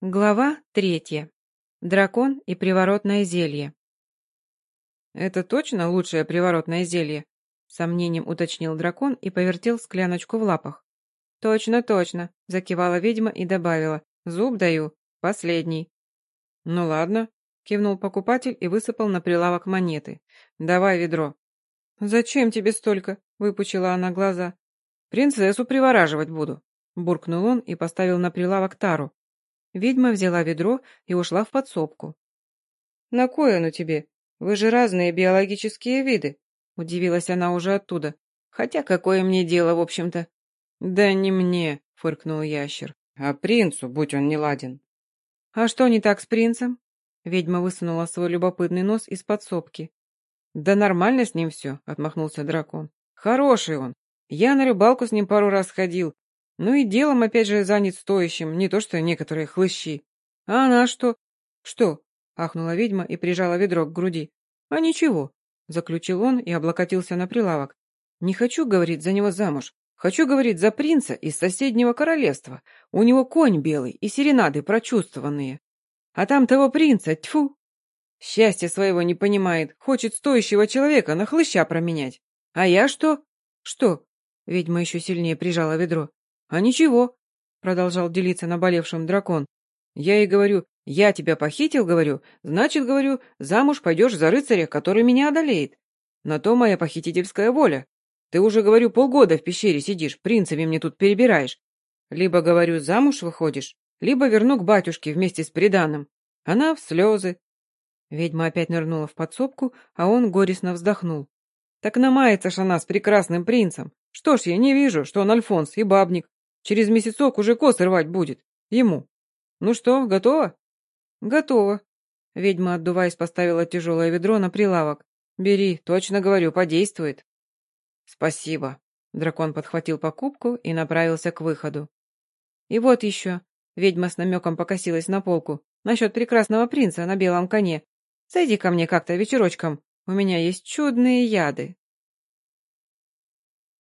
Глава третья. Дракон и приворотное зелье. «Это точно лучшее приворотное зелье?» Сомнением уточнил дракон и повертел скляночку в лапах. «Точно, точно», — закивала ведьма и добавила. «Зуб даю. Последний». «Ну ладно», — кивнул покупатель и высыпал на прилавок монеты. «Давай ведро». «Зачем тебе столько?» — выпучила она глаза. «Принцессу привораживать буду», — буркнул он и поставил на прилавок тару. Ведьма взяла ведро и ушла в подсобку. «На кое оно тебе? Вы же разные биологические виды», — удивилась она уже оттуда. «Хотя какое мне дело, в общем-то?» «Да не мне», — фыркнул ящер, — «а принцу, будь он неладен». «А что не так с принцем?» Ведьма высунула свой любопытный нос из подсобки. «Да нормально с ним все», — отмахнулся дракон. «Хороший он. Я на рыбалку с ним пару раз ходил, ну и делом опять же занят стоящим, не то что некоторые хлыщи. А она что? Что? Ахнула ведьма и прижала ведро к груди. А ничего, заключил он и облокотился на прилавок. Не хочу, говорить за него замуж. Хочу, говорить за принца из соседнего королевства. У него конь белый и серенады прочувствованные. А там того принца, тьфу! Счастья своего не понимает, хочет стоящего человека на хлыща променять. А я что? Что? Ведьма еще сильнее прижала ведро. «А ничего», — продолжал делиться наболевшим дракон. «Я ей говорю, я тебя похитил, говорю, значит, говорю, замуж пойдешь за рыцаря, который меня одолеет. На то моя похитительская воля. Ты уже, говорю, полгода в пещере сидишь, принцами мне тут перебираешь. Либо, говорю, замуж выходишь, либо верну к батюшке вместе с приданым. Она в слезы». Ведьма опять нырнула в подсобку, а он горестно вздохнул. «Так намается ж она с прекрасным принцем. Что ж, я не вижу, что он Альфонс и бабник. Через месяцок уже косы рвать будет. Ему. Ну что, готово? Готово. Ведьма, отдуваясь, поставила тяжелое ведро на прилавок. Бери, точно говорю, подействует. Спасибо. Дракон подхватил покупку и направился к выходу. И вот еще. Ведьма с намеком покосилась на полку. Насчет прекрасного принца на белом коне. Зайди ко мне как-то вечерочком. У меня есть чудные яды.